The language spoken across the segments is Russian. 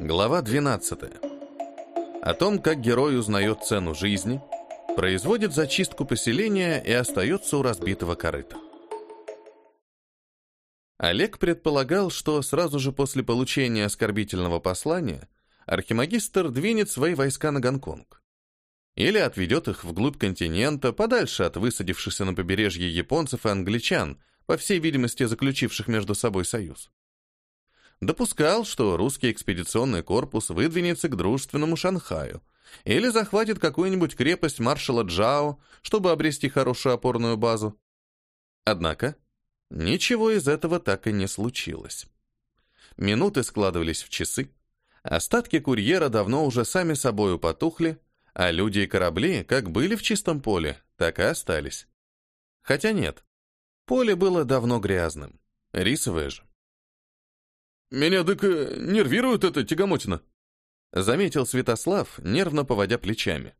Глава 12. О том, как герой узнает цену жизни, производит зачистку поселения и остается у разбитого корыта. Олег предполагал, что сразу же после получения оскорбительного послания архимагистр двинет свои войска на Гонконг. Или отведет их вглубь континента, подальше от высадившихся на побережье японцев и англичан, по всей видимости, заключивших между собой союз. Допускал, что русский экспедиционный корпус выдвинется к дружественному Шанхаю или захватит какую-нибудь крепость маршала Джао, чтобы обрести хорошую опорную базу. Однако Ничего из этого так и не случилось. Минуты складывались в часы, остатки курьера давно уже сами собою потухли, а люди и корабли как были в чистом поле, так и остались. Хотя нет, поле было давно грязным, рисовое же. «Меня дык нервирует эта тягомотина», — заметил Святослав, нервно поводя плечами.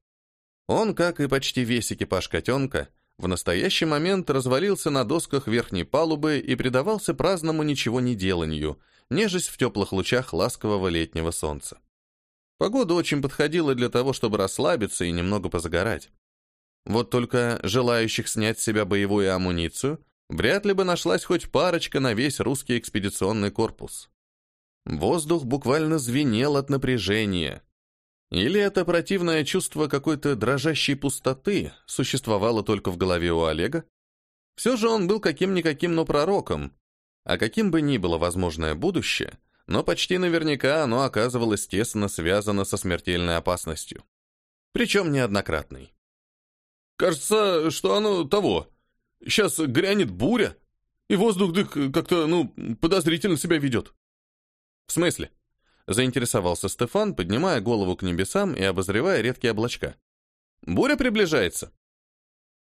Он, как и почти весь экипаж котенка, в настоящий момент развалился на досках верхней палубы и предавался праздному ничего не деланию, нежесть в теплых лучах ласкового летнего солнца. Погода очень подходила для того, чтобы расслабиться и немного позагорать. Вот только желающих снять с себя боевую амуницию вряд ли бы нашлась хоть парочка на весь русский экспедиционный корпус. Воздух буквально звенел от напряжения, или это противное чувство какой-то дрожащей пустоты существовало только в голове у Олега? Все же он был каким-никаким, но пророком. А каким бы ни было возможное будущее, но почти наверняка оно оказывалось тесно связано со смертельной опасностью. Причем неоднократной. «Кажется, что оно того. Сейчас грянет буря, и воздух дык как-то, ну, подозрительно себя ведет». «В смысле?» Заинтересовался Стефан, поднимая голову к небесам и обозревая редкие облачка. «Буря приближается?»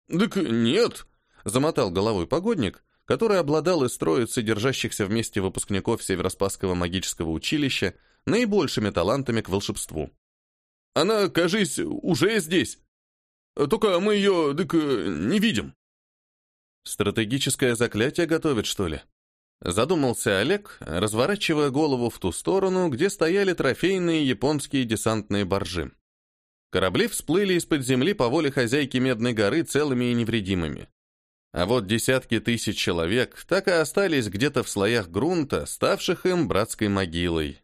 «Так нет», — замотал головой погодник, который обладал из троицы содержащихся вместе выпускников Североспасского магического училища наибольшими талантами к волшебству. «Она, кажись, уже здесь. Только мы ее, так, не видим». «Стратегическое заклятие готовит, что ли?» Задумался Олег, разворачивая голову в ту сторону, где стояли трофейные японские десантные баржи. Корабли всплыли из-под земли по воле хозяйки Медной горы целыми и невредимыми. А вот десятки тысяч человек так и остались где-то в слоях грунта, ставших им братской могилой.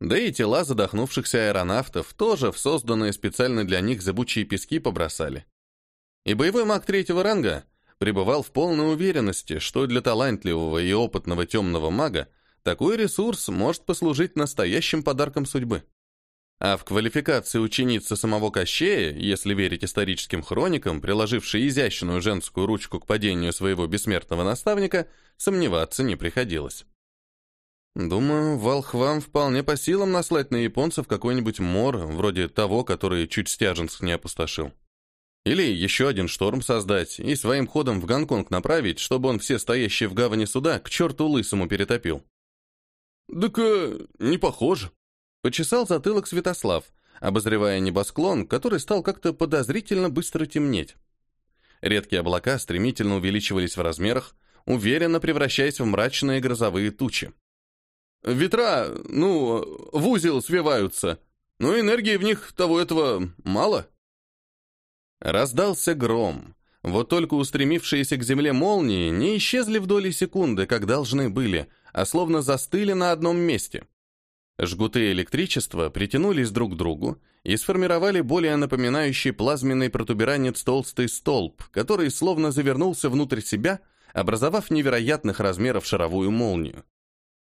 Да и тела задохнувшихся аэронавтов тоже в созданные специально для них зыбучие пески побросали. И боевой маг третьего ранга пребывал в полной уверенности, что для талантливого и опытного темного мага такой ресурс может послужить настоящим подарком судьбы. А в квалификации ученицы самого Кощея, если верить историческим хроникам, приложившей изящную женскую ручку к падению своего бессмертного наставника, сомневаться не приходилось. Думаю, волхвам вполне по силам наслать на японцев какой-нибудь мор, вроде того, который чуть Стяженск не опустошил. Или еще один шторм создать и своим ходом в Гонконг направить, чтобы он все стоящие в гавани суда к черту лысому перетопил. «Так э, не похоже», — почесал затылок Святослав, обозревая небосклон, который стал как-то подозрительно быстро темнеть. Редкие облака стремительно увеличивались в размерах, уверенно превращаясь в мрачные грозовые тучи. «Ветра, ну, в узел свиваются, но энергии в них того этого мало». Раздался гром. Вот только устремившиеся к земле молнии не исчезли в доли секунды, как должны были, а словно застыли на одном месте. Жгуты электричества притянулись друг к другу и сформировали более напоминающий плазменный протуберанец толстый столб, который словно завернулся внутрь себя, образовав невероятных размеров шаровую молнию.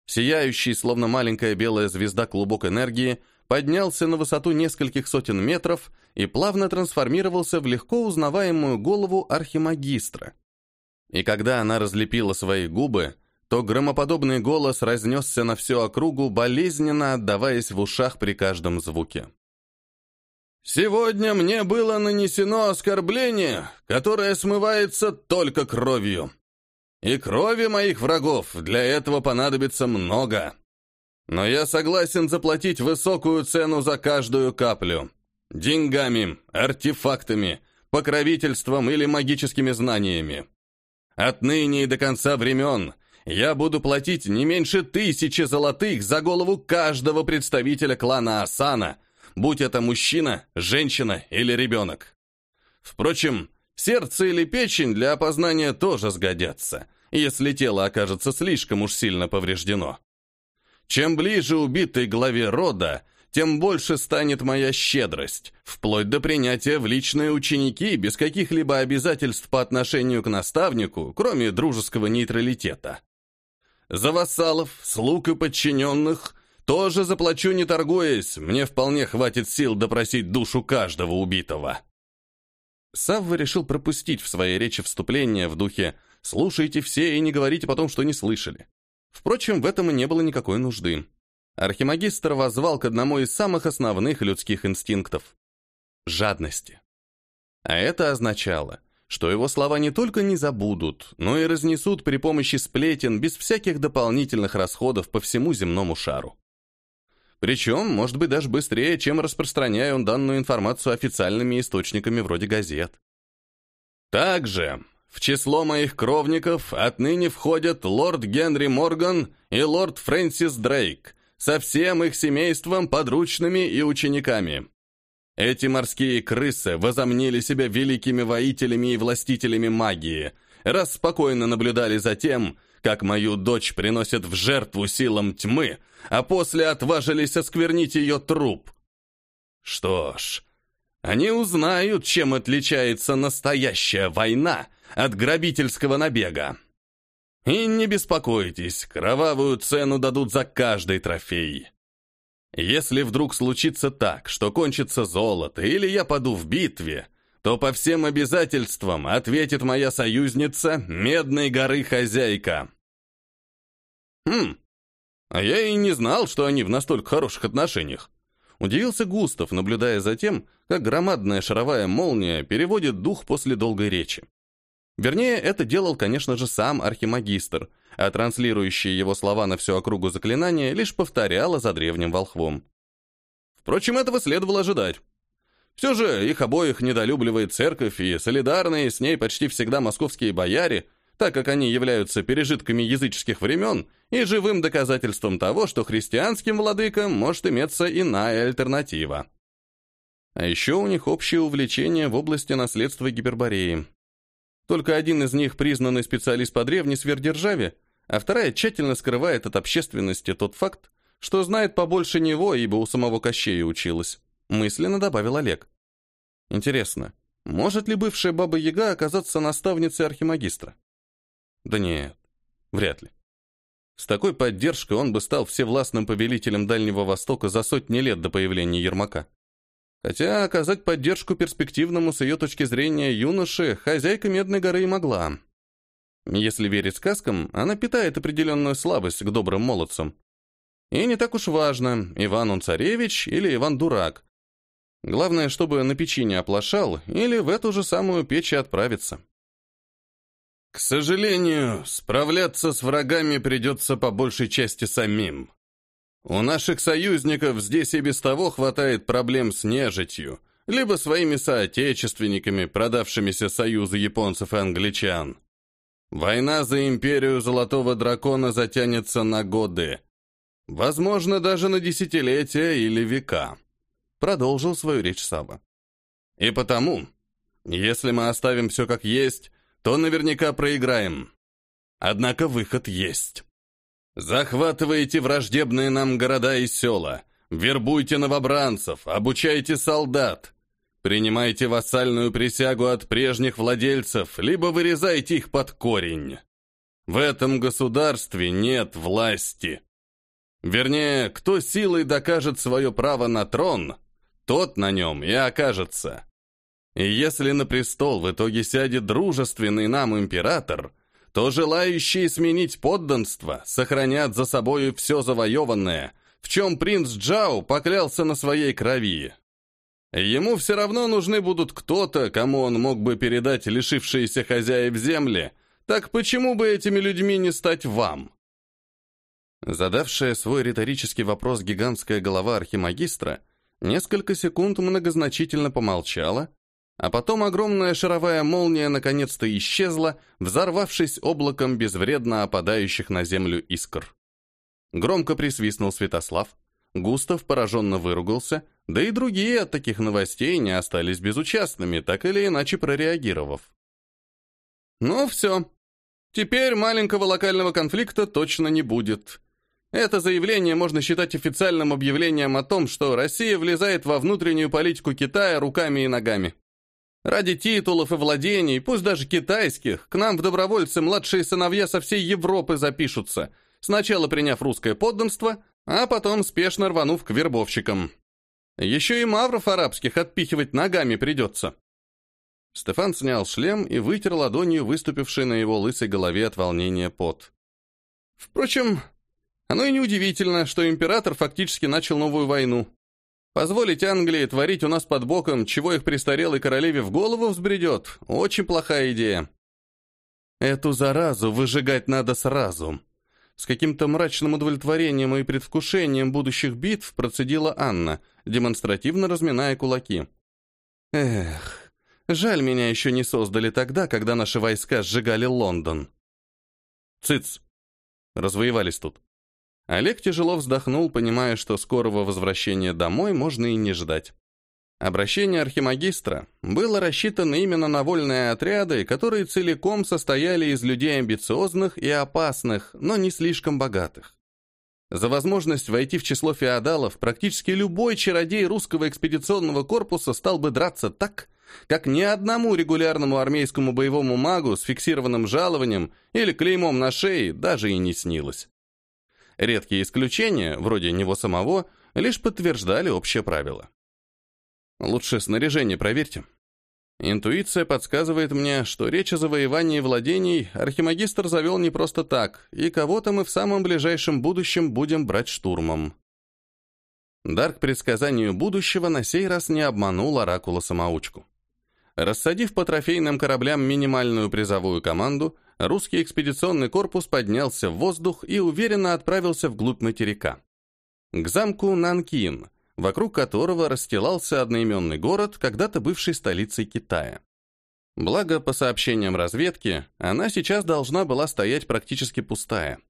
Сияющий, словно маленькая белая звезда клубок энергии, поднялся на высоту нескольких сотен метров и плавно трансформировался в легко узнаваемую голову архимагистра. И когда она разлепила свои губы, то громоподобный голос разнесся на всю округу, болезненно отдаваясь в ушах при каждом звуке. «Сегодня мне было нанесено оскорбление, которое смывается только кровью. И крови моих врагов для этого понадобится много. Но я согласен заплатить высокую цену за каждую каплю. Деньгами, артефактами, покровительством или магическими знаниями. Отныне и до конца времен я буду платить не меньше тысячи золотых за голову каждого представителя клана Асана, будь это мужчина, женщина или ребенок. Впрочем, сердце или печень для опознания тоже сгодятся, если тело окажется слишком уж сильно повреждено. Чем ближе убитый главе рода, тем больше станет моя щедрость, вплоть до принятия в личные ученики без каких-либо обязательств по отношению к наставнику, кроме дружеского нейтралитета. За вассалов, слуг и подчиненных тоже заплачу не торгуясь, мне вполне хватит сил допросить душу каждого убитого. Савва решил пропустить в своей речи вступление в духе «слушайте все и не говорите потом, что не слышали». Впрочем, в этом и не было никакой нужды. Архимагистр воззвал к одному из самых основных людских инстинктов – жадности. А это означало, что его слова не только не забудут, но и разнесут при помощи сплетен без всяких дополнительных расходов по всему земному шару. Причем, может быть, даже быстрее, чем распространяя он данную информацию официальными источниками вроде газет. Также в число моих кровников отныне входят лорд Генри Морган и лорд Фрэнсис Дрейк, со всем их семейством, подручными и учениками. Эти морские крысы возомнили себя великими воителями и властителями магии, раз спокойно наблюдали за тем, как мою дочь приносят в жертву силам тьмы, а после отважились осквернить ее труп. Что ж, они узнают, чем отличается настоящая война от грабительского набега. И не беспокойтесь, кровавую цену дадут за каждый трофей. Если вдруг случится так, что кончится золото, или я паду в битве, то по всем обязательствам ответит моя союзница Медной горы хозяйка. Хм, а я и не знал, что они в настолько хороших отношениях. Удивился Густав, наблюдая за тем, как громадная шаровая молния переводит дух после долгой речи. Вернее, это делал, конечно же, сам архимагистр, а транслирующие его слова на всю округу заклинания лишь повторяло за древним волхвом. Впрочем, этого следовало ожидать. Все же их обоих недолюбливает церковь, и солидарные с ней почти всегда московские бояре, так как они являются пережитками языческих времен и живым доказательством того, что христианским владыкам может иметься иная альтернатива. А еще у них общее увлечение в области наследства Гипербореи. Только один из них признанный специалист по древней сверхдержаве, а вторая тщательно скрывает от общественности тот факт, что знает побольше него, ибо у самого Кощея училась. Мысленно добавил Олег. Интересно, может ли бывшая Баба Яга оказаться наставницей архимагистра? Да нет, вряд ли. С такой поддержкой он бы стал всевластным повелителем Дальнего Востока за сотни лет до появления Ермака. Хотя оказать поддержку перспективному с ее точки зрения юноше хозяйка Медной горы и могла. Если верить сказкам, она питает определенную слабость к добрым молодцам. И не так уж важно, Иван он царевич или Иван дурак. Главное, чтобы на печи не оплошал или в эту же самую печь и отправиться. К сожалению, справляться с врагами придется по большей части самим. У наших союзников здесь и без того хватает проблем с нежитью, либо своими соотечественниками, продавшимися союзу японцев и англичан. Война за империю Золотого Дракона затянется на годы. Возможно, даже на десятилетия или века. Продолжил свою речь Саба. И потому, если мы оставим все как есть, то наверняка проиграем. Однако выход есть. Захватывайте враждебные нам города и села, вербуйте новобранцев, обучайте солдат, принимайте вассальную присягу от прежних владельцев, либо вырезайте их под корень. В этом государстве нет власти. Вернее, кто силой докажет свое право на трон, тот на нем и окажется. И если на престол в итоге сядет дружественный нам император – то желающие сменить подданство сохранят за собою все завоеванное, в чем принц Джао поклялся на своей крови. Ему все равно нужны будут кто-то, кому он мог бы передать лишившиеся хозяев земли, так почему бы этими людьми не стать вам? Задавшая свой риторический вопрос гигантская голова архимагистра несколько секунд многозначительно помолчала, А потом огромная шаровая молния наконец-то исчезла, взорвавшись облаком безвредно опадающих на землю искр. Громко присвистнул Святослав. Густав пораженно выругался, да и другие от таких новостей не остались безучастными, так или иначе прореагировав. Ну все. Теперь маленького локального конфликта точно не будет. Это заявление можно считать официальным объявлением о том, что Россия влезает во внутреннюю политику Китая руками и ногами. Ради титулов и владений, пусть даже китайских, к нам в добровольцы младшие сыновья со всей Европы запишутся, сначала приняв русское подданство, а потом спешно рванув к вербовщикам. Еще и мавров арабских отпихивать ногами придется. Стефан снял шлем и вытер ладонью выступивший на его лысой голове от волнения пот. Впрочем, оно и неудивительно, что император фактически начал новую войну. Позволить Англии творить у нас под боком, чего их престарелой королеве в голову взбредет, очень плохая идея. Эту заразу выжигать надо сразу. С каким-то мрачным удовлетворением и предвкушением будущих битв процедила Анна, демонстративно разминая кулаки. Эх, жаль, меня еще не создали тогда, когда наши войска сжигали Лондон. Цыц. Развоевались тут. Олег тяжело вздохнул, понимая, что скорого возвращения домой можно и не ждать. Обращение архимагистра было рассчитано именно на вольные отряды, которые целиком состояли из людей амбициозных и опасных, но не слишком богатых. За возможность войти в число феодалов практически любой чародей русского экспедиционного корпуса стал бы драться так, как ни одному регулярному армейскому боевому магу с фиксированным жалованием или клеймом на шее даже и не снилось. Редкие исключения, вроде него самого, лишь подтверждали общее правило. Лучше снаряжение проверьте. Интуиция подсказывает мне, что речь о завоевании владений архимагистр завел не просто так, и кого-то мы в самом ближайшем будущем будем брать штурмом. Дар к предсказанию будущего на сей раз не обманул Оракула-самоучку. Рассадив по трофейным кораблям минимальную призовую команду, русский экспедиционный корпус поднялся в воздух и уверенно отправился вглубь материка. К замку Нанкин, вокруг которого расстилался одноименный город, когда-то бывший столицей Китая. Благо, по сообщениям разведки, она сейчас должна была стоять практически пустая.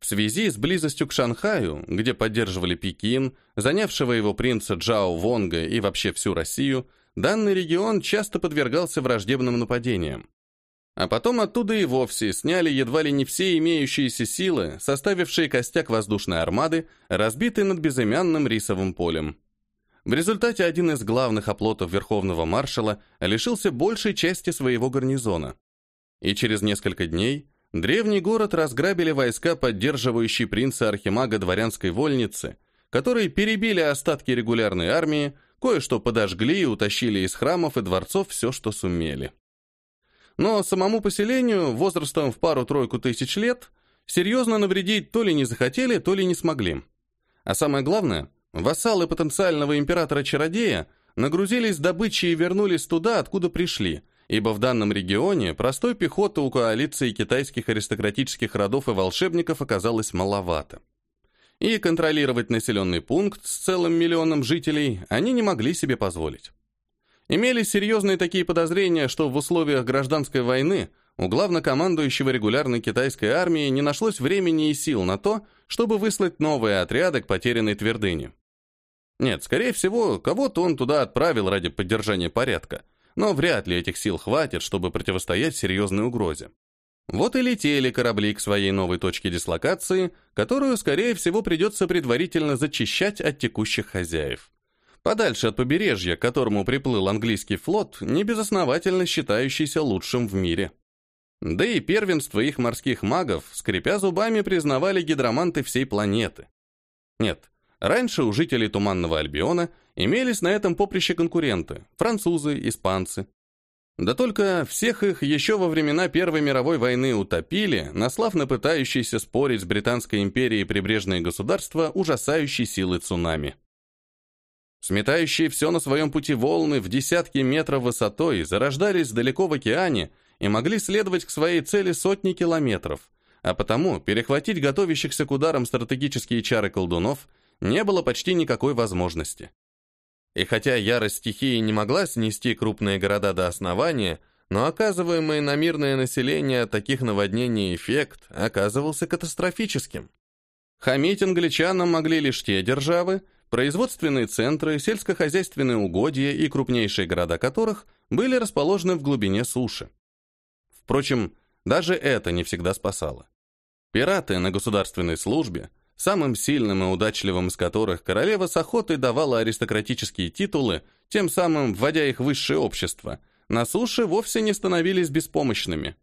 В связи с близостью к Шанхаю, где поддерживали Пекин, занявшего его принца Джао Вонга и вообще всю Россию, данный регион часто подвергался враждебным нападениям. А потом оттуда и вовсе сняли едва ли не все имеющиеся силы, составившие костяк воздушной армады, разбитый над безымянным рисовым полем. В результате один из главных оплотов Верховного маршала лишился большей части своего гарнизона. И через несколько дней древний город разграбили войска, поддерживающие принца Архимага дворянской вольницы, которые перебили остатки регулярной армии, кое-что подожгли и утащили из храмов и дворцов все, что сумели. Но самому поселению, возрастом в пару-тройку тысяч лет, серьезно навредить то ли не захотели, то ли не смогли. А самое главное, вассалы потенциального императора-чародея нагрузились добычей и вернулись туда, откуда пришли, ибо в данном регионе простой пехоты у коалиции китайских аристократических родов и волшебников оказалось маловато. И контролировать населенный пункт с целым миллионом жителей они не могли себе позволить. Имелись серьезные такие подозрения, что в условиях гражданской войны у главнокомандующего регулярной китайской армии не нашлось времени и сил на то, чтобы выслать новые отряды к потерянной твердыне. Нет, скорее всего, кого-то он туда отправил ради поддержания порядка, но вряд ли этих сил хватит, чтобы противостоять серьезной угрозе. Вот и летели корабли к своей новой точке дислокации, которую, скорее всего, придется предварительно зачищать от текущих хозяев подальше от побережья, к которому приплыл английский флот, небезосновательно считающийся лучшим в мире. Да и первенство их морских магов, скрипя зубами, признавали гидроманты всей планеты. Нет, раньше у жителей Туманного Альбиона имелись на этом поприще конкуренты – французы, испанцы. Да только всех их еще во времена Первой мировой войны утопили, наслав на пытающиеся спорить с Британской империей прибрежные государства ужасающей силы цунами. Сметающие все на своем пути волны в десятки метров высотой зарождались далеко в океане и могли следовать к своей цели сотни километров, а потому перехватить готовящихся к ударам стратегические чары колдунов не было почти никакой возможности. И хотя ярость стихии не могла снести крупные города до основания, но оказываемый на мирное население таких наводнений эффект оказывался катастрофическим. Хамить англичанам могли лишь те державы, производственные центры, сельскохозяйственные угодья и крупнейшие города которых были расположены в глубине суши. Впрочем, даже это не всегда спасало. Пираты на государственной службе, самым сильным и удачливым из которых королева с охотой давала аристократические титулы, тем самым вводя их в высшее общество, на суше вовсе не становились беспомощными.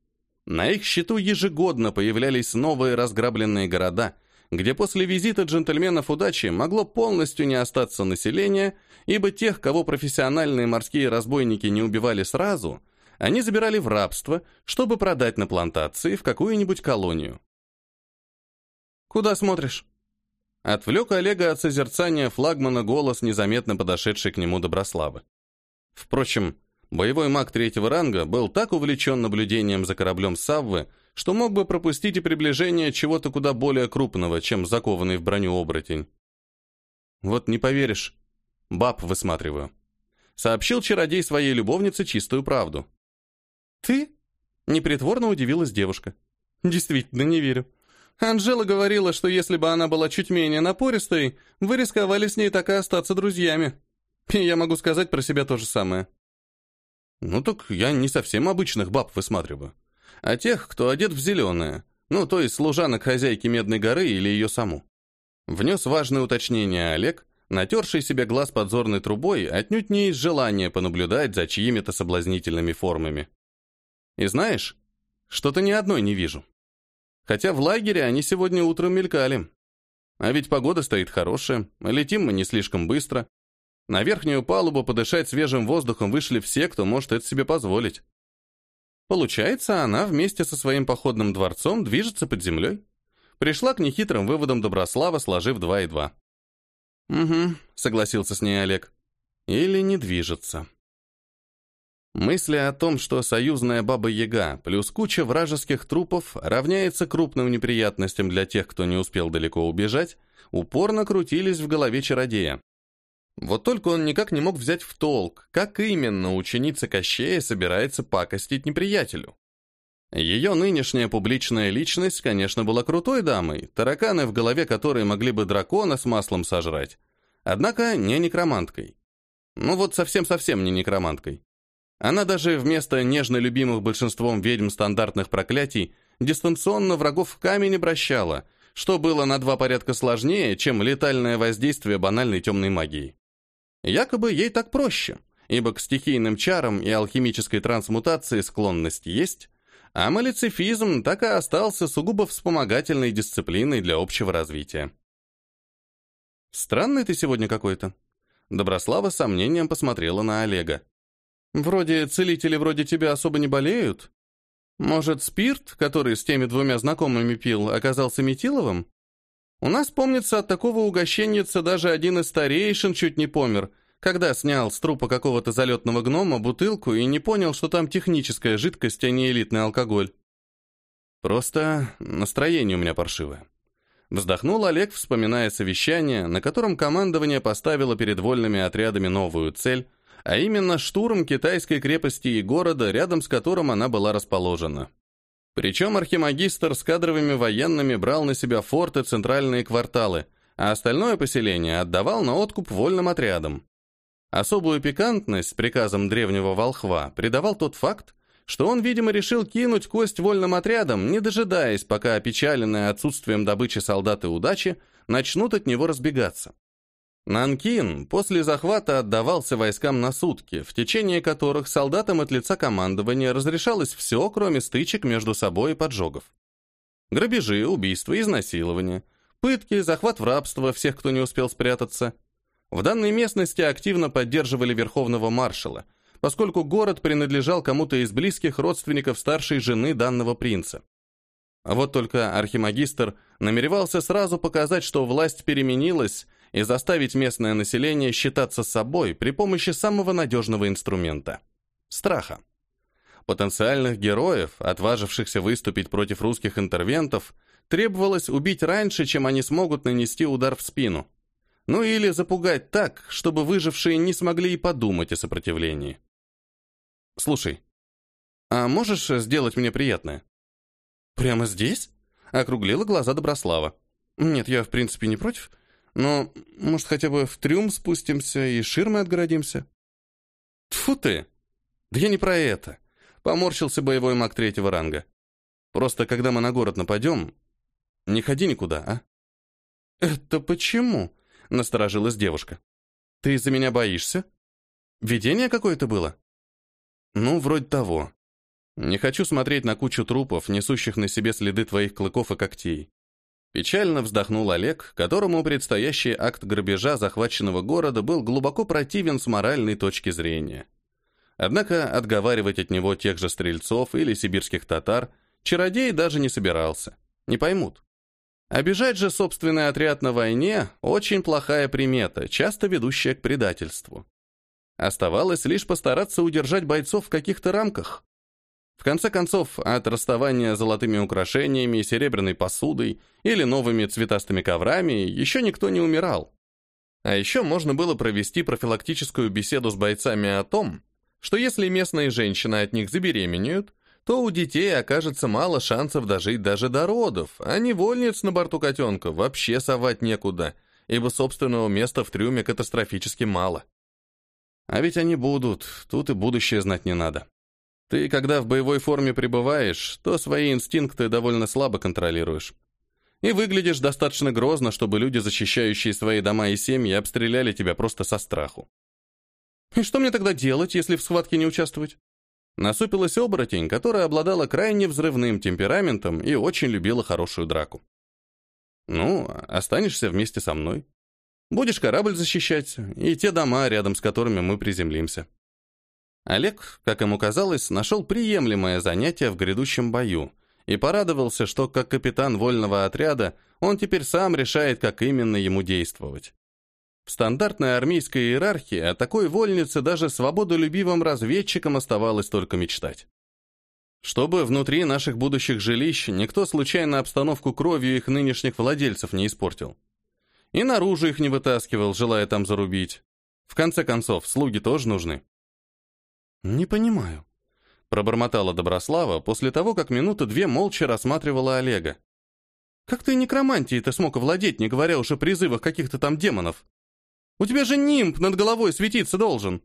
На их счету ежегодно появлялись новые разграбленные города, где после визита джентльменов удачи могло полностью не остаться население, ибо тех, кого профессиональные морские разбойники не убивали сразу, они забирали в рабство, чтобы продать на плантации в какую-нибудь колонию. «Куда смотришь?» Отвлек Олега от созерцания флагмана голос, незаметно подошедший к нему Доброславы. Впрочем, боевой маг третьего ранга был так увлечен наблюдением за кораблем Саввы, что мог бы пропустить и приближение чего-то куда более крупного, чем закованный в броню оборотень. Вот не поверишь, баб высматриваю. Сообщил чародей своей любовнице чистую правду. «Ты?» — непритворно удивилась девушка. «Действительно, не верю. Анжела говорила, что если бы она была чуть менее напористой, вы рисковали с ней так и остаться друзьями. И я могу сказать про себя то же самое». «Ну так я не совсем обычных баб высматриваю а тех, кто одет в зеленое, ну, то есть служанок хозяйки Медной горы или ее саму. Внес важное уточнение Олег, натерший себе глаз подзорной трубой, отнюдь не из желания понаблюдать за чьими-то соблазнительными формами. И знаешь, что-то ни одной не вижу. Хотя в лагере они сегодня утром мелькали. А ведь погода стоит хорошая, летим мы не слишком быстро. На верхнюю палубу подышать свежим воздухом вышли все, кто может это себе позволить. Получается, она вместе со своим походным дворцом движется под землей. Пришла к нехитрым выводам Доброслава, сложив два и два. «Угу», — согласился с ней Олег. «Или не движется». Мысли о том, что союзная Баба-Яга плюс куча вражеских трупов равняется крупным неприятностям для тех, кто не успел далеко убежать, упорно крутились в голове чародея. Вот только он никак не мог взять в толк, как именно ученица Кощея собирается пакостить неприятелю. Ее нынешняя публичная личность, конечно, была крутой дамой, тараканы в голове которой могли бы дракона с маслом сожрать, однако не некроманткой. Ну вот совсем-совсем не некроманткой. Она даже вместо нежно любимых большинством ведьм стандартных проклятий дистанционно врагов в камень обращала, что было на два порядка сложнее, чем летальное воздействие банальной темной магии. Якобы ей так проще, ибо к стихийным чарам и алхимической трансмутации склонность есть, а малицифизм так и остался сугубо вспомогательной дисциплиной для общего развития. «Странный ты сегодня какой-то». Доброслава с сомнением посмотрела на Олега. «Вроде целители вроде тебя особо не болеют. Может, спирт, который с теми двумя знакомыми пил, оказался метиловым?» У нас, помнится, от такого угощенница даже один из старейшин чуть не помер, когда снял с трупа какого-то залетного гнома бутылку и не понял, что там техническая жидкость, а не элитный алкоголь. Просто настроение у меня паршивое. Вздохнул Олег, вспоминая совещание, на котором командование поставило перед вольными отрядами новую цель, а именно штурм китайской крепости и города, рядом с которым она была расположена. Причем архимагистр с кадровыми военными брал на себя форты центральные кварталы, а остальное поселение отдавал на откуп вольным отрядам. Особую пикантность приказом древнего волхва придавал тот факт, что он, видимо, решил кинуть кость вольным отрядам, не дожидаясь, пока опечаленные отсутствием добычи солдаты удачи начнут от него разбегаться. Нанкин после захвата отдавался войскам на сутки, в течение которых солдатам от лица командования разрешалось все, кроме стычек между собой и поджогов. Грабежи, убийства, изнасилования, пытки, захват в рабство всех, кто не успел спрятаться. В данной местности активно поддерживали верховного маршала, поскольку город принадлежал кому-то из близких родственников старшей жены данного принца. А вот только архимагистр намеревался сразу показать, что власть переменилась, и заставить местное население считаться собой при помощи самого надежного инструмента – страха. Потенциальных героев, отважившихся выступить против русских интервентов, требовалось убить раньше, чем они смогут нанести удар в спину. Ну или запугать так, чтобы выжившие не смогли и подумать о сопротивлении. «Слушай, а можешь сделать мне приятное?» «Прямо здесь?» — округлила глаза Доброслава. «Нет, я в принципе не против, но, может, хотя бы в трюм спустимся и ширмой отгородимся?» Тфу ты! Да я не про это. Поморщился боевой маг третьего ранга. Просто когда мы на город нападем, не ходи никуда, а? Это почему? Насторожилась девушка. Ты из-за меня боишься? Видение какое-то было? Ну, вроде того. Не хочу смотреть на кучу трупов, несущих на себе следы твоих клыков и когтей. Печально вздохнул Олег, которому предстоящий акт грабежа захваченного города был глубоко противен с моральной точки зрения. Однако отговаривать от него тех же стрельцов или сибирских татар чародей даже не собирался. Не поймут. Обижать же собственный отряд на войне – очень плохая примета, часто ведущая к предательству. Оставалось лишь постараться удержать бойцов в каких-то рамках. В конце концов, от расставания золотыми украшениями, серебряной посудой или новыми цветастыми коврами еще никто не умирал. А еще можно было провести профилактическую беседу с бойцами о том, что если местные женщины от них забеременеют, то у детей окажется мало шансов дожить даже до родов, а невольниц на борту котенка вообще совать некуда, ибо собственного места в трюме катастрофически мало. А ведь они будут, тут и будущее знать не надо. Ты, когда в боевой форме пребываешь, то свои инстинкты довольно слабо контролируешь. И выглядишь достаточно грозно, чтобы люди, защищающие свои дома и семьи, обстреляли тебя просто со страху. И что мне тогда делать, если в схватке не участвовать? Насупилась оборотень, которая обладала крайне взрывным темпераментом и очень любила хорошую драку. Ну, останешься вместе со мной. Будешь корабль защищать и те дома, рядом с которыми мы приземлимся. Олег, как ему казалось, нашел приемлемое занятие в грядущем бою и порадовался, что как капитан вольного отряда он теперь сам решает, как именно ему действовать. В стандартной армейской иерархии о такой вольнице даже свободолюбивым разведчикам оставалось только мечтать. Чтобы внутри наших будущих жилищ никто случайно обстановку кровью их нынешних владельцев не испортил. И наружу их не вытаскивал, желая там зарубить. В конце концов, слуги тоже нужны. «Не понимаю», — пробормотала Доброслава после того, как минуты две молча рассматривала Олега. «Как ты некромантией-то смог овладеть, не говоря уж о призывах каких-то там демонов? У тебя же нимб над головой светиться должен!»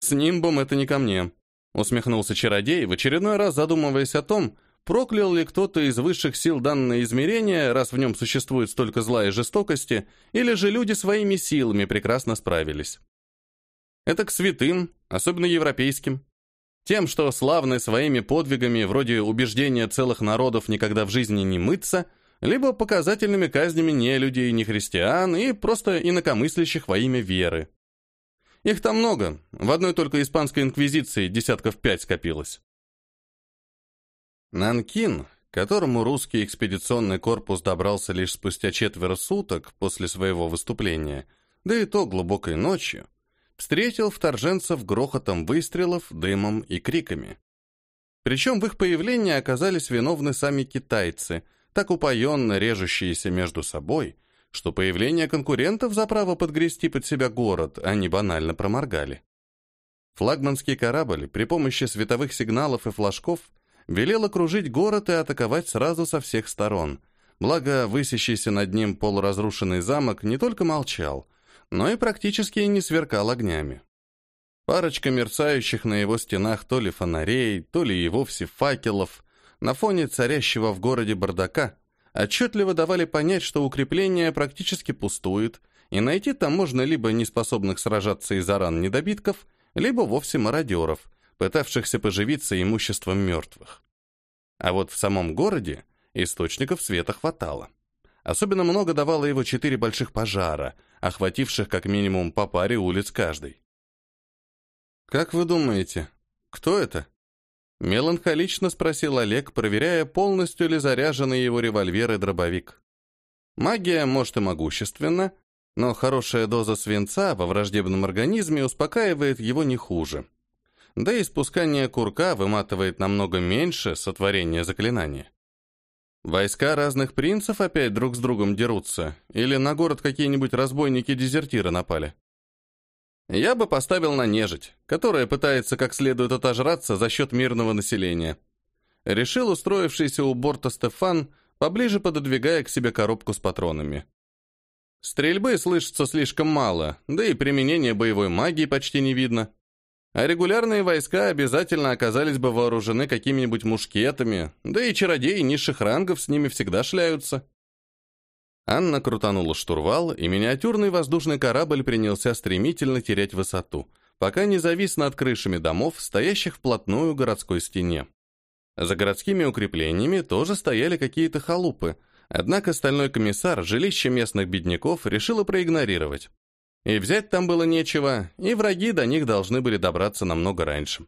«С нимбом это не ко мне», — усмехнулся чародей, в очередной раз задумываясь о том, проклял ли кто-то из высших сил данное измерение, раз в нем существует столько зла и жестокости, или же люди своими силами прекрасно справились. Это к святым, особенно европейским. Тем, что славны своими подвигами, вроде убеждения целых народов никогда в жизни не мыться, либо показательными казнями нелюдей, нехристиан и просто инакомыслящих во имя веры. Их там много, в одной только испанской инквизиции десятков пять скопилось. Нанкин, которому русский экспедиционный корпус добрался лишь спустя четверо суток после своего выступления, да и то глубокой ночью, встретил вторженцев грохотом выстрелов, дымом и криками. Причем в их появлении оказались виновны сами китайцы, так упоенно режущиеся между собой, что появление конкурентов за право подгрести под себя город они банально проморгали. Флагманский корабль при помощи световых сигналов и флажков велел окружить город и атаковать сразу со всех сторон, благо высящийся над ним полуразрушенный замок не только молчал – но и практически не сверкал огнями. Парочка мерцающих на его стенах то ли фонарей, то ли и вовсе факелов, на фоне царящего в городе бардака, отчетливо давали понять, что укрепление практически пустует, и найти там можно либо неспособных сражаться из-за ран недобитков, либо вовсе мародеров, пытавшихся поживиться имуществом мертвых. А вот в самом городе источников света хватало. Особенно много давало его четыре больших пожара, охвативших как минимум по паре улиц каждый. «Как вы думаете, кто это?» Меланхолично спросил Олег, проверяя, полностью ли заряжены его револьвер и дробовик. Магия, может, и могущественна, но хорошая доза свинца во враждебном организме успокаивает его не хуже. Да и спускание курка выматывает намного меньше сотворения заклинания. Войска разных принцев опять друг с другом дерутся, или на город какие-нибудь разбойники-дезертиры напали. Я бы поставил на нежить, которая пытается как следует отожраться за счет мирного населения. Решил устроившийся у борта Стефан, поближе пододвигая к себе коробку с патронами. Стрельбы слышится слишком мало, да и применения боевой магии почти не видно. А регулярные войска обязательно оказались бы вооружены какими-нибудь мушкетами, да и чародеи низших рангов с ними всегда шляются. Анна крутанула штурвал, и миниатюрный воздушный корабль принялся стремительно терять высоту, пока не завис над крышами домов, стоящих вплотную к городской стене. За городскими укреплениями тоже стояли какие-то халупы, однако стальной комиссар жилище местных бедняков решила проигнорировать. И взять там было нечего, и враги до них должны были добраться намного раньше.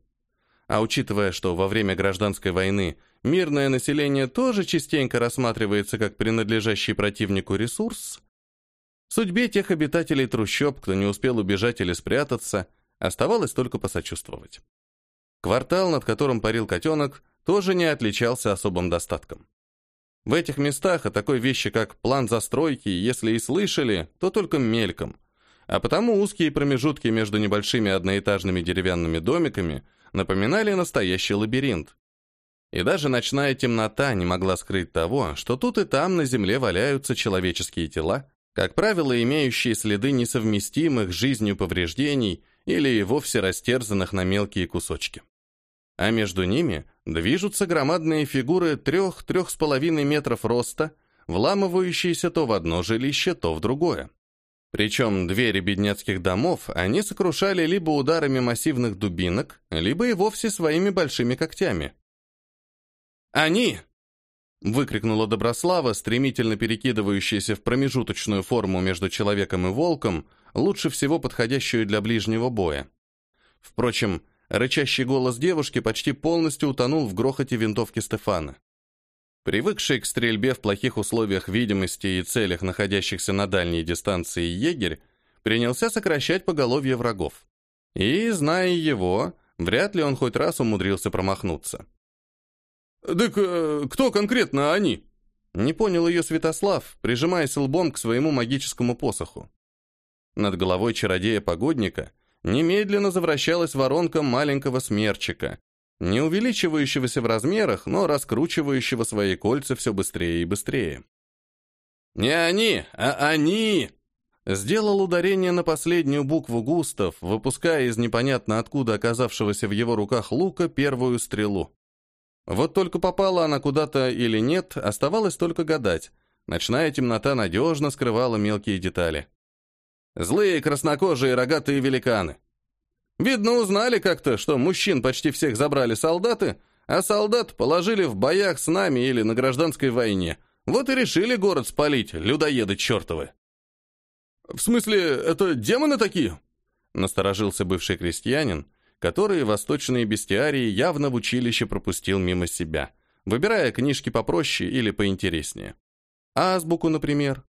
А учитывая, что во время гражданской войны мирное население тоже частенько рассматривается как принадлежащий противнику ресурс, судьбе тех обитателей трущоб, кто не успел убежать или спрятаться, оставалось только посочувствовать. Квартал, над которым парил котенок, тоже не отличался особым достатком. В этих местах о такой вещи, как план застройки, если и слышали, то только мельком, а потому узкие промежутки между небольшими одноэтажными деревянными домиками напоминали настоящий лабиринт, и даже ночная темнота не могла скрыть того, что тут и там на земле валяются человеческие тела, как правило, имеющие следы несовместимых с жизнью повреждений или вовсе растерзанных на мелкие кусочки. А между ними движутся громадные фигуры трех-трех с половиной метров роста, вламывающиеся то в одно жилище, то в другое. Причем двери бедняцких домов они сокрушали либо ударами массивных дубинок, либо и вовсе своими большими когтями – «Они!» — выкрикнула Доброслава, стремительно перекидывающаяся в промежуточную форму между человеком и волком, лучше всего подходящую для ближнего боя. Впрочем, рычащий голос девушки почти полностью утонул в грохоте винтовки Стефана. Привыкший к стрельбе в плохих условиях видимости и целях, находящихся на дальней дистанции егерь, принялся сокращать поголовье врагов. И, зная его, вряд ли он хоть раз умудрился промахнуться. «Так э, кто конкретно они?» Не понял ее Святослав, прижимаясь лбом к своему магическому посоху. Над головой чародея-погодника немедленно завращалась воронка маленького смерчика, не увеличивающегося в размерах, но раскручивающего свои кольца все быстрее и быстрее. «Не они, а они!» Сделал ударение на последнюю букву Густав, выпуская из непонятно откуда оказавшегося в его руках лука первую стрелу. Вот только попала она куда-то или нет, оставалось только гадать. Ночная темнота надежно скрывала мелкие детали. Злые краснокожие рогатые великаны. Видно, узнали как-то, что мужчин почти всех забрали солдаты, а солдат положили в боях с нами или на гражданской войне. Вот и решили город спалить, людоеды чертовы. «В смысле, это демоны такие?» Насторожился бывший крестьянин, которые восточные бестиарии явно в училище пропустил мимо себя, выбирая книжки попроще или поинтереснее. Азбуку, например.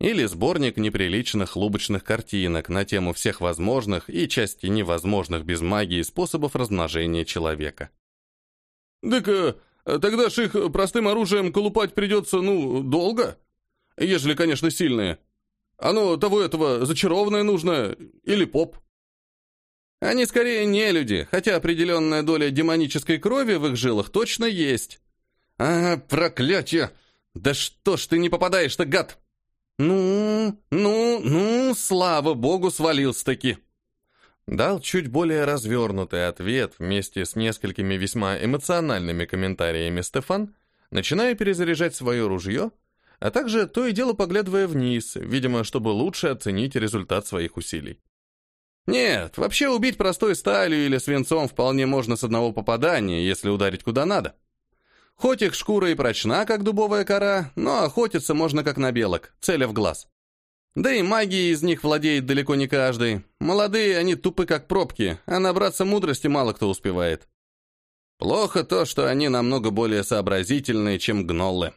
Или сборник неприличных лубочных картинок на тему всех возможных и части невозможных без магии способов размножения человека. «Так э, тогда ж их простым оружием колупать придется, ну, долго. Ежели, конечно, сильные. Оно того этого зачарованное нужно или поп?» Они скорее не люди, хотя определенная доля демонической крови в их жилах точно есть. А, проклятие! Да что ж ты не попадаешь-то, гад? Ну, ну, ну, слава богу, свалился-таки. Дал чуть более развернутый ответ вместе с несколькими весьма эмоциональными комментариями Стефан, начиная перезаряжать свое ружье, а также то и дело поглядывая вниз, видимо, чтобы лучше оценить результат своих усилий. Нет, вообще убить простой сталью или свинцом вполне можно с одного попадания, если ударить куда надо. Хоть их шкура и прочна, как дубовая кора, но охотиться можно как на белок, целя в глаз. Да и магией из них владеет далеко не каждый. Молодые они тупы как пробки, а набраться мудрости мало кто успевает. Плохо то, что они намного более сообразительные, чем гноллы.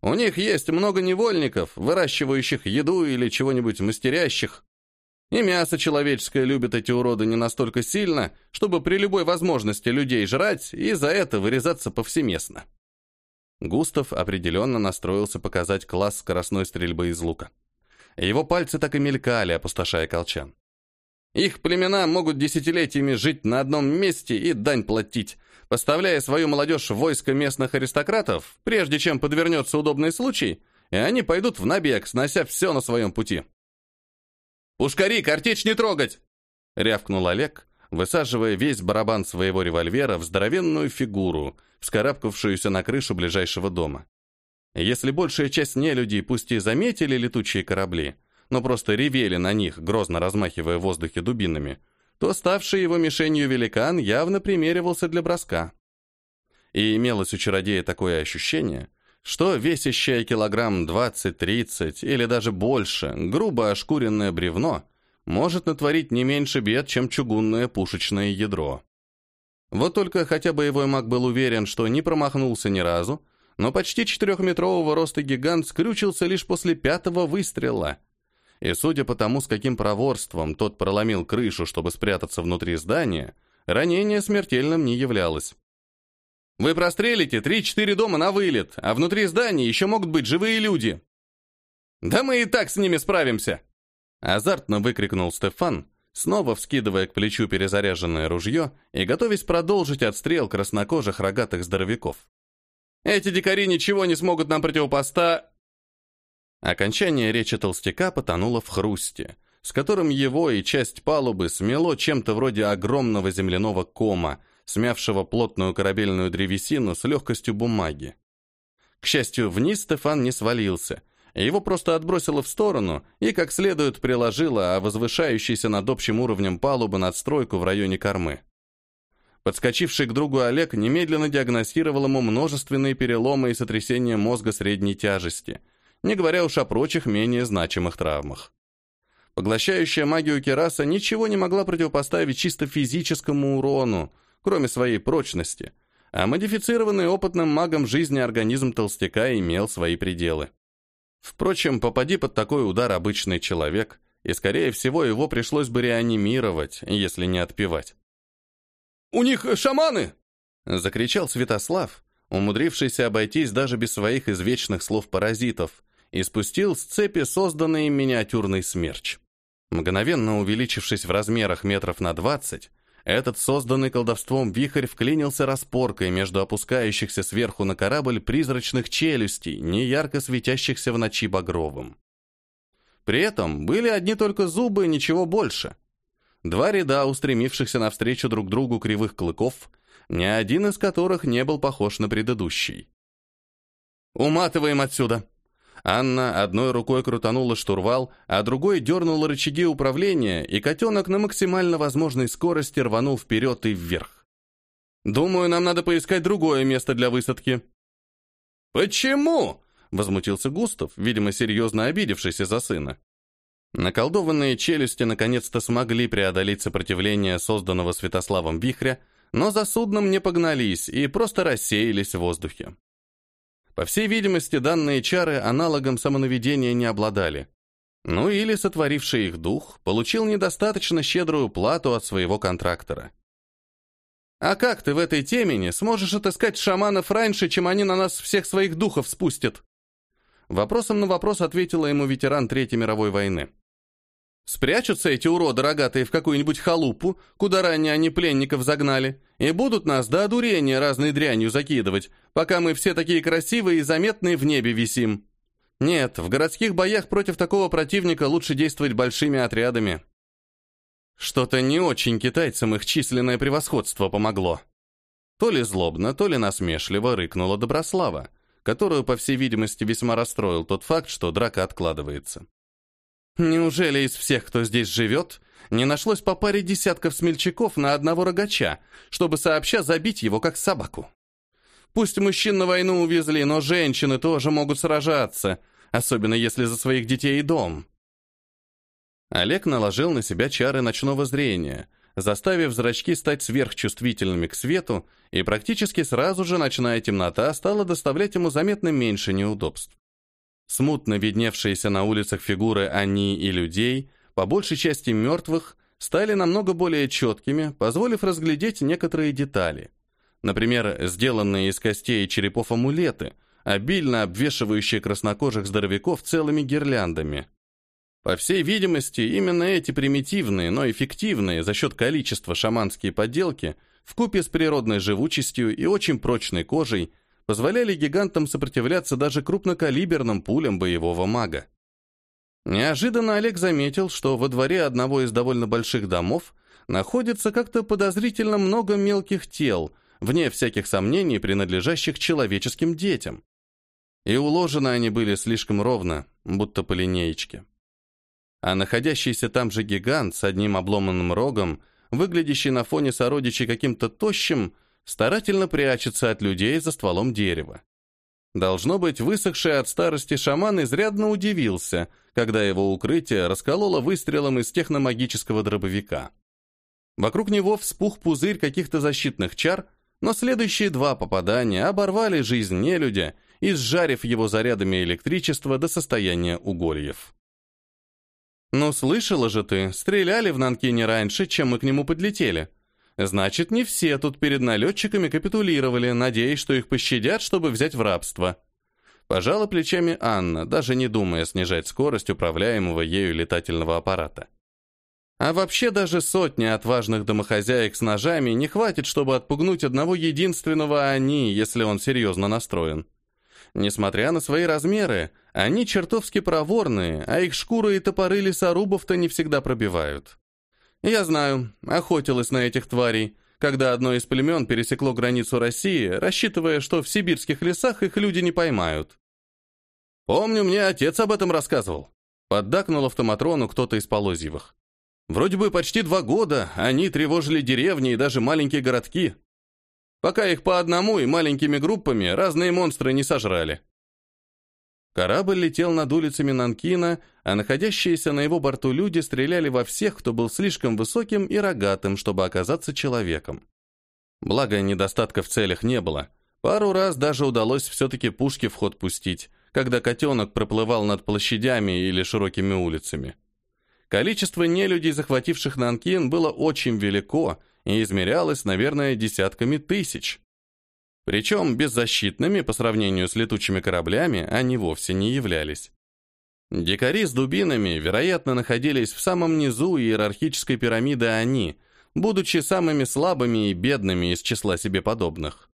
У них есть много невольников, выращивающих еду или чего-нибудь мастерящих, и мясо человеческое любят эти уроды не настолько сильно, чтобы при любой возможности людей жрать и за это вырезаться повсеместно. Густав определенно настроился показать класс скоростной стрельбы из лука. Его пальцы так и мелькали, опустошая колчан. Их племена могут десятилетиями жить на одном месте и дань платить, поставляя свою молодежь в войско местных аристократов, прежде чем подвернется удобный случай, и они пойдут в набег, снося все на своем пути. «Пушкари, картечь не трогать!» — рявкнул Олег, высаживая весь барабан своего револьвера в здоровенную фигуру, вскарабкавшуюся на крышу ближайшего дома. Если большая часть нелюдей пусть и заметили летучие корабли, но просто ревели на них, грозно размахивая в воздухе дубинами, то ставший его мишенью великан явно примеривался для броска. И имелось у чародея такое ощущение, что весящее килограмм 20-30 или даже больше грубо ошкуренное бревно может натворить не меньше бед, чем чугунное пушечное ядро. Вот только хотя боевой маг был уверен, что не промахнулся ни разу, но почти четырехметрового роста гигант скрючился лишь после пятого выстрела — и судя по тому, с каким проворством тот проломил крышу, чтобы спрятаться внутри здания, ранение смертельным не являлось. «Вы прострелите три-четыре дома на вылет, а внутри здания еще могут быть живые люди!» «Да мы и так с ними справимся!» Азартно выкрикнул Стефан, снова вскидывая к плечу перезаряженное ружье и готовясь продолжить отстрел краснокожих рогатых здоровяков. «Эти дикари ничего не смогут нам противопоста...» Окончание речи толстяка потонуло в хрусте, с которым его и часть палубы смело чем-то вроде огромного земляного кома, смявшего плотную корабельную древесину с легкостью бумаги. К счастью, вниз Стефан не свалился. Его просто отбросило в сторону и как следует приложило о возвышающейся над общим уровнем палубы надстройку в районе кормы. Подскочивший к другу Олег немедленно диагностировал ему множественные переломы и сотрясения мозга средней тяжести – не говоря уж о прочих менее значимых травмах. Поглощающая магию кераса ничего не могла противопоставить чисто физическому урону, кроме своей прочности, а модифицированный опытным магом жизни организм толстяка имел свои пределы. Впрочем, попади под такой удар обычный человек, и, скорее всего, его пришлось бы реанимировать, если не отпевать. «У них шаманы!» — закричал Святослав, умудрившийся обойтись даже без своих извечных слов-паразитов, и спустил с цепи созданный миниатюрный смерч. Мгновенно увеличившись в размерах метров на двадцать, этот созданный колдовством вихрь вклинился распоркой между опускающихся сверху на корабль призрачных челюстей, неярко светящихся в ночи багровым. При этом были одни только зубы, ничего больше. Два ряда устремившихся навстречу друг другу кривых клыков, ни один из которых не был похож на предыдущий. «Уматываем отсюда!» Анна одной рукой крутанула штурвал, а другой дернула рычаги управления, и котенок на максимально возможной скорости рванул вперед и вверх. «Думаю, нам надо поискать другое место для высадки». «Почему?» — возмутился Густав, видимо, серьезно обидевшийся за сына. Наколдованные челюсти наконец-то смогли преодолеть сопротивление созданного Святославом вихря, но за судном не погнались и просто рассеялись в воздухе. По всей видимости, данные чары аналогом самонаведения не обладали. Ну или сотворивший их дух получил недостаточно щедрую плату от своего контрактора. «А как ты в этой темени сможешь отыскать шаманов раньше, чем они на нас всех своих духов спустят?» Вопросом на вопрос ответила ему ветеран Третьей мировой войны. Спрячутся эти уроды рогатые в какую-нибудь халупу, куда ранее они пленников загнали, и будут нас до одурения разной дрянью закидывать, пока мы все такие красивые и заметные в небе висим. Нет, в городских боях против такого противника лучше действовать большими отрядами. Что-то не очень китайцам их численное превосходство помогло. То ли злобно, то ли насмешливо рыкнула Доброслава, которую, по всей видимости, весьма расстроил тот факт, что драка откладывается. Неужели из всех, кто здесь живет, не нашлось по паре десятков смельчаков на одного рогача, чтобы сообща забить его как собаку? Пусть мужчин на войну увезли, но женщины тоже могут сражаться, особенно если за своих детей и дом. Олег наложил на себя чары ночного зрения, заставив зрачки стать сверхчувствительными к свету, и практически сразу же ночная темнота стала доставлять ему заметно меньше неудобств. Смутно видневшиеся на улицах фигуры они и людей, по большей части мертвых, стали намного более четкими, позволив разглядеть некоторые детали. Например, сделанные из костей и черепов амулеты, обильно обвешивающие краснокожих здоровяков целыми гирляндами. По всей видимости, именно эти примитивные, но эффективные за счет количества шаманские подделки, вкупе с природной живучестью и очень прочной кожей, позволяли гигантам сопротивляться даже крупнокалиберным пулям боевого мага. Неожиданно Олег заметил, что во дворе одного из довольно больших домов находится как-то подозрительно много мелких тел, вне всяких сомнений, принадлежащих человеческим детям. И уложены они были слишком ровно, будто по линеечке. А находящийся там же гигант с одним обломанным рогом, выглядящий на фоне сородичей каким-то тощим, старательно прячется от людей за стволом дерева. Должно быть, высохший от старости шаман изрядно удивился, когда его укрытие раскололо выстрелом из техномагического дробовика. Вокруг него вспух пузырь каких-то защитных чар, но следующие два попадания оборвали жизнь нелюдя, изжарив его зарядами электричества до состояния угольев. «Ну, слышала же ты, стреляли в Нанкине раньше, чем мы к нему подлетели. Значит, не все тут перед налетчиками капитулировали, надеясь, что их пощадят, чтобы взять в рабство». Пожала плечами Анна, даже не думая снижать скорость управляемого ею летательного аппарата. А вообще даже сотни отважных домохозяек с ножами не хватит, чтобы отпугнуть одного единственного они, если он серьезно настроен. Несмотря на свои размеры, они чертовски проворные, а их шкуры и топоры лесорубов-то не всегда пробивают. Я знаю, охотилась на этих тварей, когда одно из племен пересекло границу России, рассчитывая, что в сибирских лесах их люди не поймают. Помню, мне отец об этом рассказывал. Поддакнул автоматрону кто-то из Полозьевых. Вроде бы почти два года они тревожили деревни и даже маленькие городки, пока их по одному и маленькими группами разные монстры не сожрали. Корабль летел над улицами Нанкина, а находящиеся на его борту люди стреляли во всех, кто был слишком высоким и рогатым, чтобы оказаться человеком. Благо, недостатка в целях не было. Пару раз даже удалось все-таки пушки в ход пустить, когда котенок проплывал над площадями или широкими улицами. Количество нелюдей, захвативших Нанкин, было очень велико, и измерялось, наверное, десятками тысяч. Причем беззащитными по сравнению с летучими кораблями они вовсе не являлись. Дикари с дубинами, вероятно, находились в самом низу иерархической пирамиды они, будучи самыми слабыми и бедными из числа себе подобных.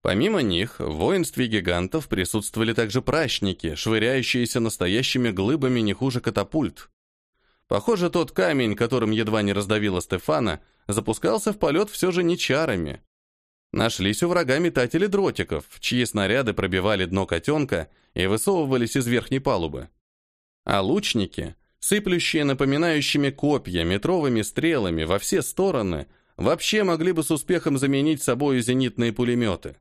Помимо них, в воинстве гигантов присутствовали также пращники, швыряющиеся настоящими глыбами не хуже катапульт. Похоже, тот камень, которым едва не раздавила Стефана, запускался в полет все же не чарами. Нашлись у врага метатели дротиков, чьи снаряды пробивали дно котенка и высовывались из верхней палубы. А лучники, сыплющие напоминающими копья метровыми стрелами во все стороны, вообще могли бы с успехом заменить собой зенитные пулеметы.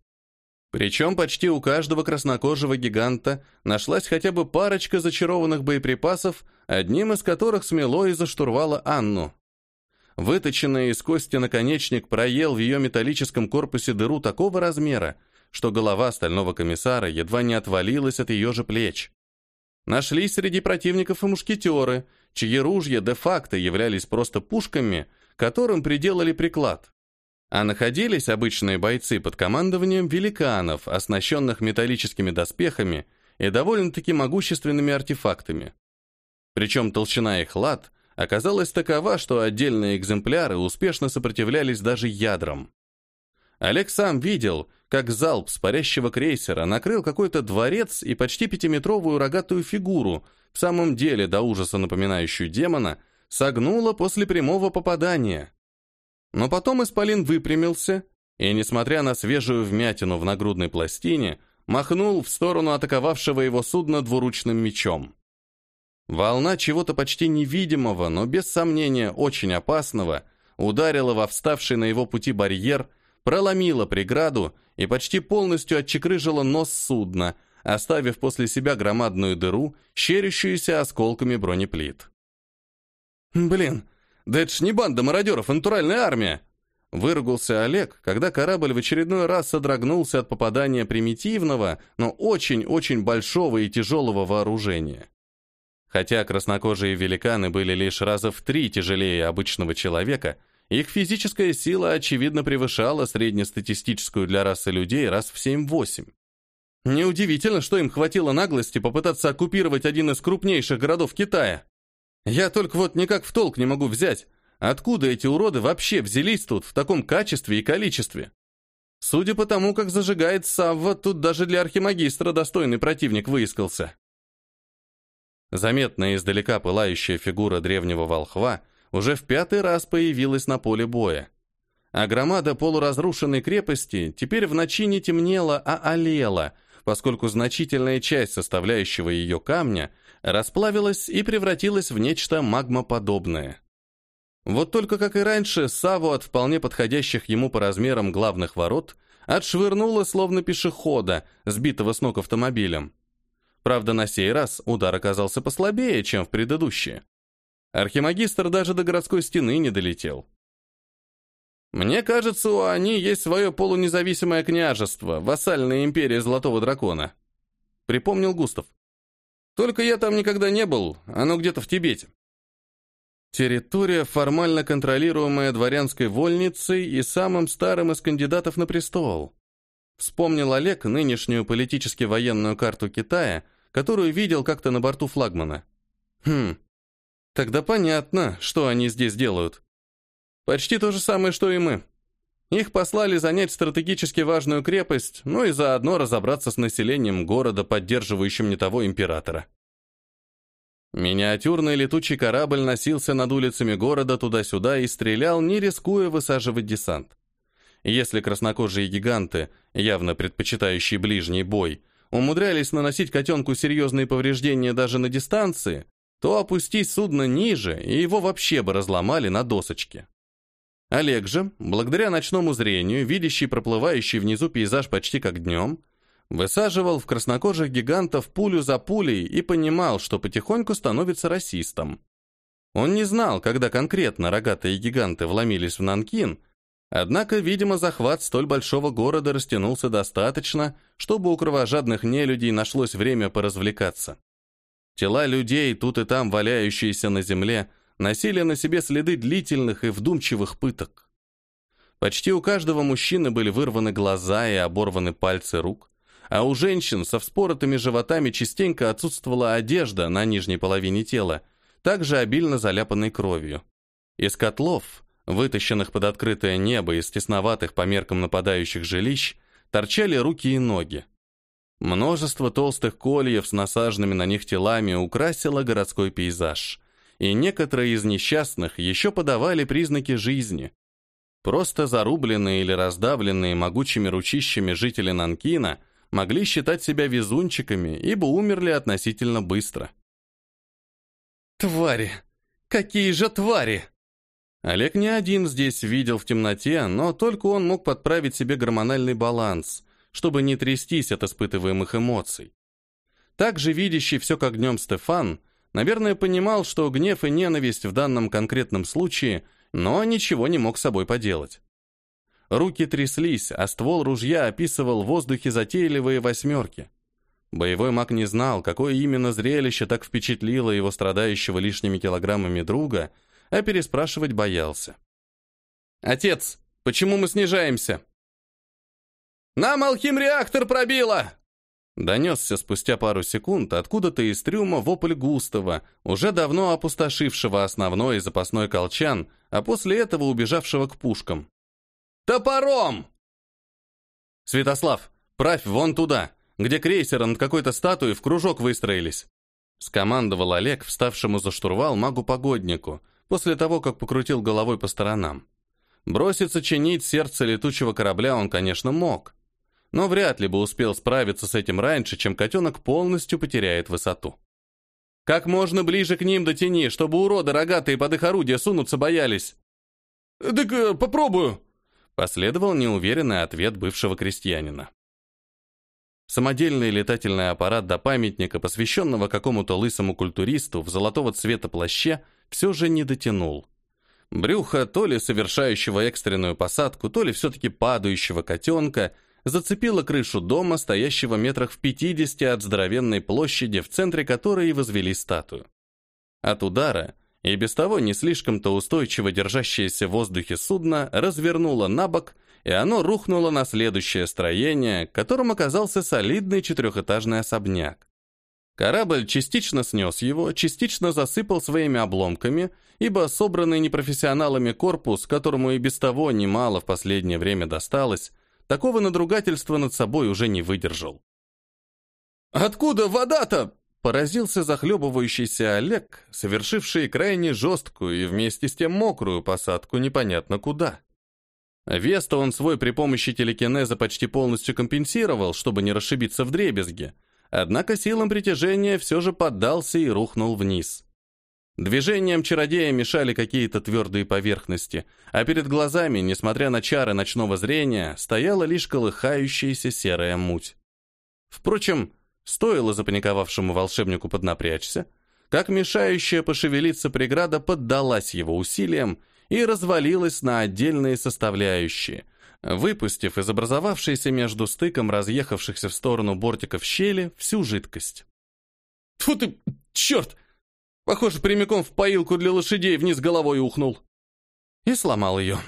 Причем почти у каждого краснокожего гиганта нашлась хотя бы парочка зачарованных боеприпасов, одним из которых смело из-за штурвала Анну. Выточенный из кости наконечник проел в ее металлическом корпусе дыру такого размера, что голова стального комиссара едва не отвалилась от ее же плеч. Нашлись среди противников и мушкетеры, чьи ружья де-факто являлись просто пушками, которым приделали приклад. А находились обычные бойцы под командованием великанов, оснащенных металлическими доспехами и довольно-таки могущественными артефактами. Причем толщина их лад – оказалась такова, что отдельные экземпляры успешно сопротивлялись даже ядрам. Олег сам видел, как залп с парящего крейсера накрыл какой-то дворец и почти пятиметровую рогатую фигуру, в самом деле до ужаса напоминающую демона, согнула после прямого попадания. Но потом Исполин выпрямился и, несмотря на свежую вмятину в нагрудной пластине, махнул в сторону атаковавшего его судна двуручным мечом. Волна чего-то почти невидимого, но без сомнения очень опасного, ударила во вставший на его пути барьер, проломила преграду и почти полностью отчекрыжила нос судна, оставив после себя громадную дыру, щерящуюся осколками бронеплит. «Блин, да это ж не банда мародеров, а натуральная армия!» Выругался Олег, когда корабль в очередной раз содрогнулся от попадания примитивного, но очень-очень большого и тяжелого вооружения. Хотя краснокожие великаны были лишь раза в три тяжелее обычного человека, их физическая сила, очевидно, превышала среднестатистическую для расы людей раз в 7-8. Неудивительно, что им хватило наглости попытаться оккупировать один из крупнейших городов Китая. Я только вот никак в толк не могу взять, откуда эти уроды вообще взялись тут в таком качестве и количестве. Судя по тому, как зажигает Савва, тут даже для архимагистра достойный противник выискался. Заметная издалека пылающая фигура древнего волхва уже в пятый раз появилась на поле боя. А громада полуразрушенной крепости теперь в ночи не темнела, а олела, поскольку значительная часть составляющего ее камня расплавилась и превратилась в нечто магмоподобное. Вот только, как и раньше, Саву от вполне подходящих ему по размерам главных ворот отшвырнуло словно пешехода, сбитого с ног автомобилем. Правда, на сей раз удар оказался послабее, чем в предыдущие. Архимагистр даже до городской стены не долетел. Мне кажется, у они есть свое полунезависимое княжество, вассальная империя Золотого Дракона. Припомнил Густав. Только я там никогда не был, оно где-то в Тибете. Территория, формально контролируемая дворянской вольницей и самым старым из кандидатов на престол. Вспомнил Олег нынешнюю политически-военную карту Китая, которую видел как-то на борту флагмана. Хм, тогда понятно, что они здесь делают. Почти то же самое, что и мы. Их послали занять стратегически важную крепость, ну и заодно разобраться с населением города, поддерживающим не того императора. Миниатюрный летучий корабль носился над улицами города туда-сюда и стрелял, не рискуя высаживать десант. Если краснокожие гиганты, явно предпочитающие ближний бой, умудрялись наносить котенку серьезные повреждения даже на дистанции, то опустись судно ниже, и его вообще бы разломали на досочке. Олег же, благодаря ночному зрению, видящий проплывающий внизу пейзаж почти как днем, высаживал в краснокожих гигантов пулю за пулей и понимал, что потихоньку становится расистом. Он не знал, когда конкретно рогатые гиганты вломились в Нанкин, однако, видимо, захват столь большого города растянулся достаточно, чтобы у кровожадных нелюдей нашлось время поразвлекаться. Тела людей, тут и там валяющиеся на земле, носили на себе следы длительных и вдумчивых пыток. Почти у каждого мужчины были вырваны глаза и оборваны пальцы рук, а у женщин со вспоротыми животами частенько отсутствовала одежда на нижней половине тела, также обильно заляпанной кровью. Из котлов, вытащенных под открытое небо из тесноватых по меркам нападающих жилищ, торчали руки и ноги. Множество толстых кольев с насаженными на них телами украсило городской пейзаж – и некоторые из несчастных еще подавали признаки жизни. Просто зарубленные или раздавленные могучими ручищами жители Нанкина могли считать себя везунчиками, ибо умерли относительно быстро. «Твари! Какие же твари!» Олег не один здесь видел в темноте, но только он мог подправить себе гормональный баланс, чтобы не трястись от испытываемых эмоций. Также видящий все как днем Стефан – Наверное, понимал, что гнев и ненависть в данном конкретном случае, но ничего не мог с собой поделать. Руки тряслись, а ствол ружья описывал в воздухе затейливые восьмерки. Боевой маг не знал, какое именно зрелище так впечатлило его страдающего лишними килограммами друга, а переспрашивать боялся. «Отец, почему мы снижаемся?» «Нам алхим-реактор пробило!» Донесся спустя пару секунд откуда-то из трюма вопль Густава, уже давно опустошившего основной и запасной колчан, а после этого убежавшего к пушкам. «Топором!» «Святослав, правь вон туда, где крейсер над какой-то статуей в кружок выстроились!» Скомандовал Олег, вставшему за штурвал магу-погоднику, после того, как покрутил головой по сторонам. Броситься чинить сердце летучего корабля он, конечно, мог, но вряд ли бы успел справиться с этим раньше, чем котенок полностью потеряет высоту. Как можно ближе к ним дотяни, чтобы уроды рогатые под их орудия сунуться боялись. «Так э, попробую», — последовал неуверенный ответ бывшего крестьянина. Самодельный летательный аппарат до памятника, посвященного какому-то лысому культуристу в золотого цвета плаще, все же не дотянул. Брюхо то ли совершающего экстренную посадку, то ли все-таки падающего котенка — зацепила крышу дома, стоящего метрах в 50 от здоровенной площади, в центре которой и возвели статую. От удара и без того не слишком-то устойчиво держащееся в воздухе судно развернуло на бок и оно рухнуло на следующее строение, которым оказался солидный четырехэтажный особняк. Корабль частично снес его, частично засыпал своими обломками, ибо собранный непрофессионалами корпус, которому и без того немало в последнее время досталось, такого надругательства над собой уже не выдержал. «Откуда вода-то?» Поразился захлебывающийся Олег, совершивший крайне жесткую и вместе с тем мокрую посадку непонятно куда. Вес-то он свой при помощи телекинеза почти полностью компенсировал, чтобы не расшибиться в дребезги, однако силам притяжения все же поддался и рухнул вниз. Движением чародея мешали какие-то твердые поверхности, а перед глазами, несмотря на чары ночного зрения, стояла лишь колыхающаяся серая муть. Впрочем, Стоило запаниковавшему волшебнику поднапрячься, как мешающая пошевелиться преграда поддалась его усилиям и развалилась на отдельные составляющие, выпустив из образовавшейся между стыком разъехавшихся в сторону бортиков щели всю жидкость. Тьфу ты, черт! Похоже, прямиком в поилку для лошадей вниз головой ухнул. И сломал ее.